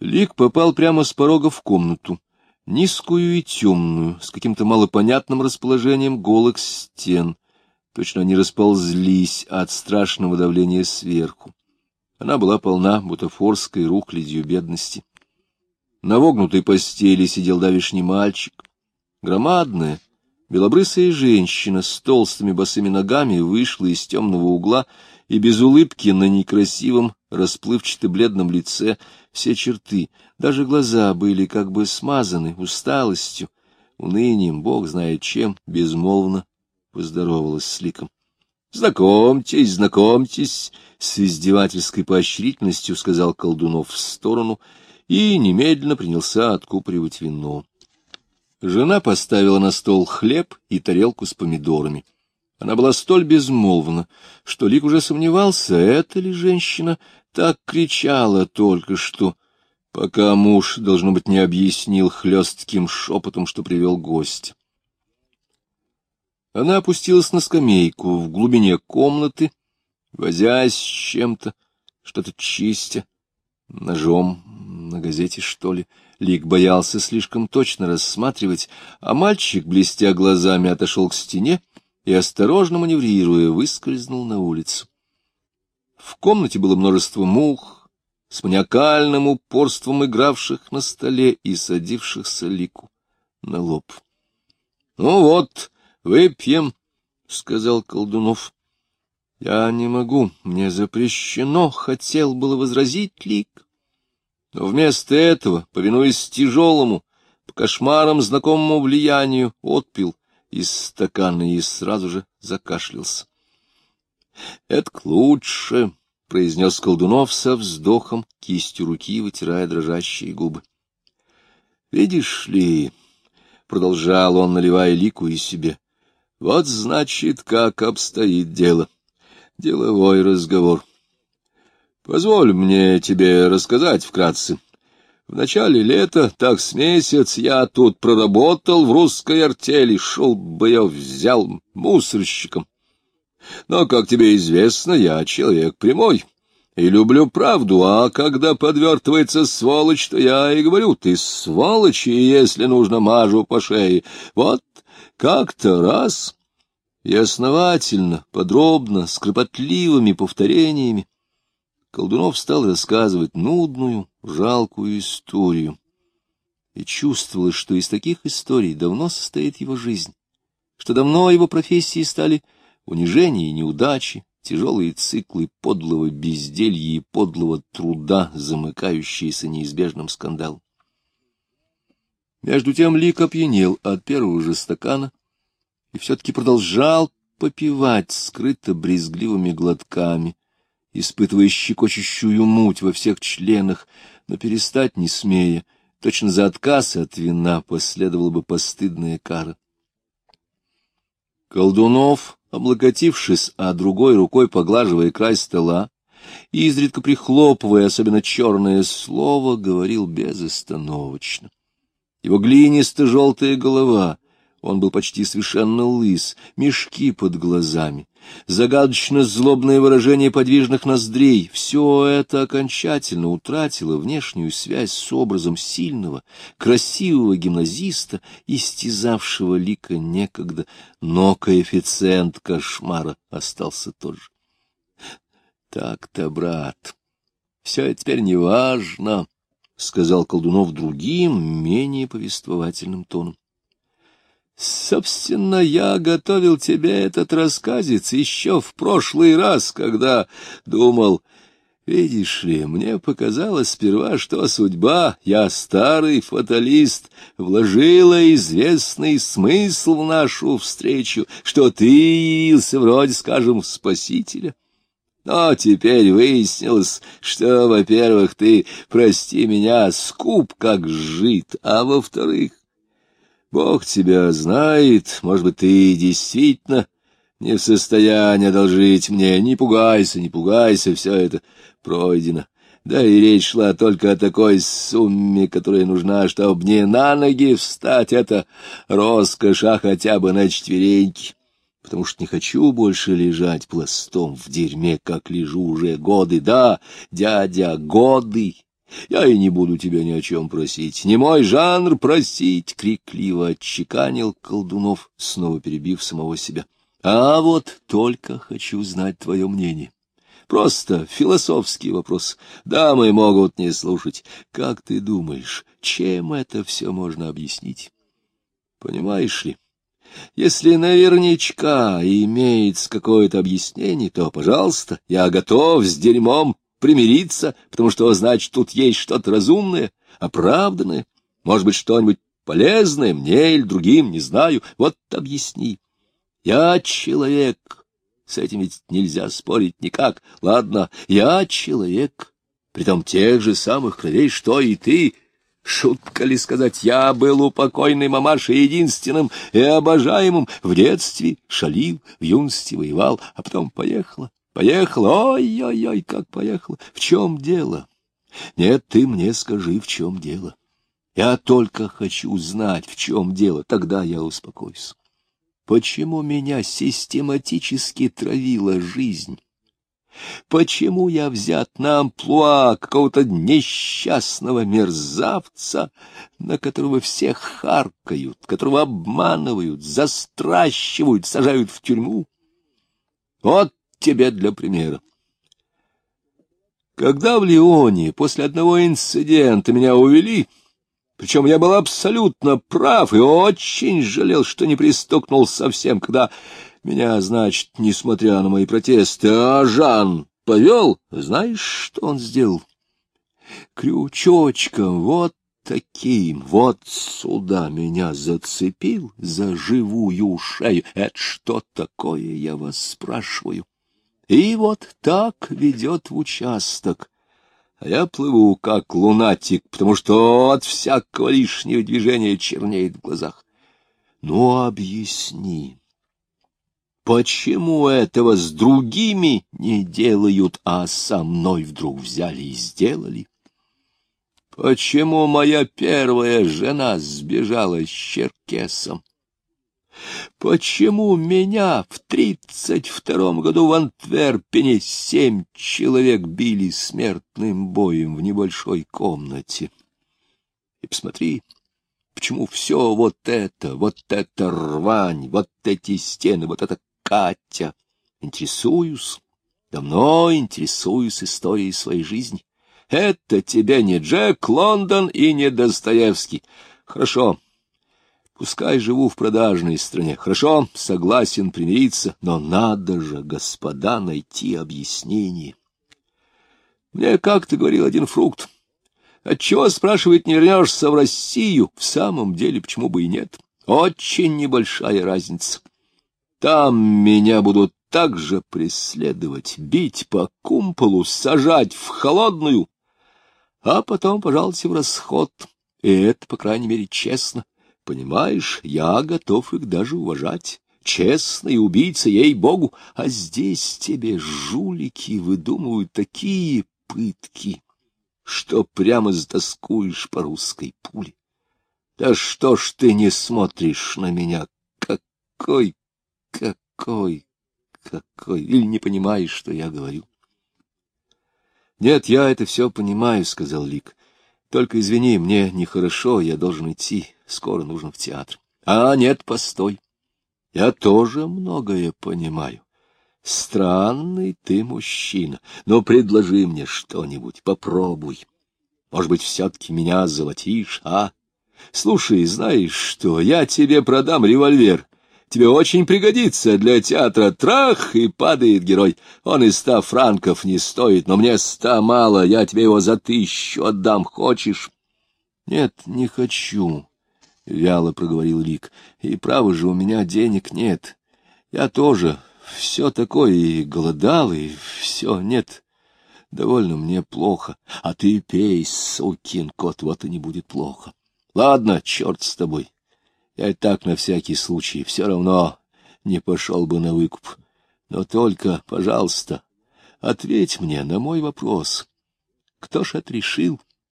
Лик попал прямо с порога в комнату, низкую и темную, с каким-то малопонятным расположением голых стен. Точно они расползлись от страшного давления сверху. Она была полна бутафорской рухлядью бедности. На вогнутой постели сидел давишний мальчик. Громадная, белобрысая женщина с толстыми босыми ногами вышла из темного угла и без улыбки на некрасивом, расплывчато-бледном лице все черты, даже глаза были как бы смазаны усталостью, унынием, бог знает чем, безмолвно поздоровалась с ликом. — Знакомьтесь, знакомьтесь, — с издевательской поощрительностью сказал Колдунов в сторону и немедленно принялся откупоривать вино. Жена поставила на стол хлеб и тарелку с помидорами. Она была столь безмолвна, что Лик уже сомневался, это ли женщина так кричала только что, пока муж, должно быть, не объяснил хлестким шепотом, что привел гость. Она опустилась на скамейку в глубине комнаты, возясь с чем-то, что-то чистя, ножом на газете, что ли. Лик боялся слишком точно рассматривать, а мальчик, блестя глазами, отошел к стене и, осторожно маневрируя, выскользнул на улицу. В комнате было множество мух, с маниакальным упорством игравших на столе и садившихся лику на лоб. — Ну вот, выпьем, — сказал Колдунов. — Я не могу, мне запрещено, — хотел было возразить лик. Но вместо этого, повинуясь тяжелому, по кошмарам знакомому влиянию, отпил из стакана и сразу же закашлялся. — Это к лучше, — произнес Колдунов со вздохом, кистью руки вытирая дрожащие губы. — Видишь ли, — продолжал он, наливая лику из себе, — вот значит, как обстоит дело. Деловой разговор. Позволь мне тебе рассказать вкратце. — в начале лета, так с месяц, я тут проработал в русской артели, шел бы я взял мусорщиком. Но, как тебе известно, я человек прямой и люблю правду, а когда подвертывается сволочь, то я и говорю, ты сволочь, и если нужно, мажу по шее. Вот как-то раз и основательно, подробно, с кропотливыми повторениями Колдунов стал рассказывать нудную, жалкую историю. И чувствовалось, что из таких историй давно состоит его жизнь, что давно его профессии стали унижения и неудачи, тяжелые циклы подлого безделья и подлого труда, замыкающиеся неизбежным скандалом. Между тем Лик опьянел от первого же стакана и все-таки продолжал попивать скрыто брезгливыми глотками, испытывая щекочущую муть во всех членах, но перестать не смея, точно за отказ от вина последовала бы постыдная кара. Колдунов, облокотившись, а другой рукой поглаживая край стола, и изредка прихлопывая особенно черное слово, говорил безостановочно. Его глинисто-желтая голова, он был почти совершенно лыс, мешки под глазами, загадочно злобное выражение подвижных ноздрей — все это окончательно утратило внешнюю связь с образом сильного, красивого гимназиста, истязавшего лика некогда, но коэффициент кошмара остался тот же. Так-то, брат, все это теперь не важно, — сказал Колдунов другим, менее повествовательным тоном. Собственно, я готовил тебе этот рассказец еще в прошлый раз, когда думал, видишь ли, мне показалось сперва, что судьба, я старый фаталист, вложила известный смысл в нашу встречу, что ты явился вроде, скажем, спасителя. Но теперь выяснилось, что, во-первых, ты, прости меня, скуп как жид, а во-вторых, Бог тебя знает, может быть, ты действительно не в состоянии одолжить мне. Не пугайся, не пугайся, все это пройдено. Да и речь шла только о такой сумме, которая нужна, чтобы не на ноги встать. Это роскошь, а хотя бы на четвереньки. Потому что не хочу больше лежать пластом в дерьме, как лежу уже годы. Да, дядя, годы. Я и не буду тебя ни о чем просить. Не мой жанр просить, — крикливо отчеканил Колдунов, снова перебив самого себя. А вот только хочу знать твое мнение. Просто философский вопрос. Дамы могут не слушать. Как ты думаешь, чем это все можно объяснить? Понимаешь ли, если наверняка имеется какое-то объяснение, то, пожалуйста, я готов с дерьмом примириться, потому что, значит, тут есть что-то разумное, оправданное, может быть, что-нибудь полезное мне или другим, не знаю. Вот объясни. Я человек, с этим ведь нельзя спорить никак. Ладно, я человек, притом тех же самых кровей, что и ты. Шутка ли сказать, я был у покойной мамаши единственным и обожаемым. В детстве шалил, в юности воевал, а потом поехала. Поехала, ой-ой-ой, как поехала. В чем дело? Нет, ты мне скажи, в чем дело. Я только хочу знать, в чем дело, тогда я успокоюсь. Почему меня систематически травила жизнь? Почему я взят на амплуа какого-то несчастного мерзавца, на которого все харкают, которого обманывают, застращивают, сажают в тюрьму? Вот тебе для примера. Когда в Лионе после одного инцидента меня увели, причем я был абсолютно прав и очень жалел, что не пристукнул совсем, когда меня, значит, несмотря на мои протесты, Жан повел. Знаешь, что он сделал? Крючочком вот таким вот сюда меня зацепил за живую шею. Это что такое, я вас спрашиваю? И вот так ведет в участок а я плыву, как лунатик, потому что от всякого лишнего движения чернеет в глазах. Ну, объясни, почему этого с другими не делают, а со мной вдруг взяли и сделали? Почему моя первая жена сбежала с Черкесом? Почему меня в тридцать втором году в Антверпене семь человек били смертным боем в небольшой комнате? И посмотри, почему все вот это, вот эта рвань, вот эти стены, вот эта Катя. Интересуюсь, давно интересуюсь историей своей жизни. Это тебе не Джек Лондон и не Достоевский. Хорошо, Пускай живу в продажной стране. Хорошо, согласен примириться, но надо же, господа, найти объяснение. Мне как-то говорил один фрукт. Отчего, спрашивает, не вернешься в Россию? В самом деле, почему бы и нет? Очень небольшая разница. Там меня будут также преследовать, бить по кумполу, сажать в холодную, а потом, пожалуйста, в расход. И это, по крайней мере, честно. Понимаешь, я готов их даже уважать. Честный убийца, ей-богу, а здесь тебе жулики выдумывают такие пытки, что прямо затаскуешь по русской пуле. Да что ж ты не смотришь на меня? Какой, какой, какой? Или не понимаешь, что я говорю? Нет, я это все понимаю, — сказал Лик. Только извини, мне нехорошо, я должен идти. Скоро нужно в театр. А нет, постой. Я тоже многое понимаю. Странный ты мужчина, но предложи мне что-нибудь, попробуй. Может быть, все-таки меня золотишь, а? Слушай, знаешь что, я тебе продам револьвер. Тебе очень пригодится для театра. Трах, и падает герой. Он и ста франков не стоит, но мне ста мало, я тебе его за тысячу отдам. Хочешь? Нет, не хочу. — вяло проговорил Рик. — И право же, у меня денег нет. Я тоже все такое и голодал, и все, нет. Довольно мне плохо. А ты пей, сукин кот, вот и не будет плохо. Ладно, черт с тобой. Я и так на всякий случай все равно не пошел бы на выкуп. Но только, пожалуйста, ответь мне на мой вопрос. Кто ж отрешил?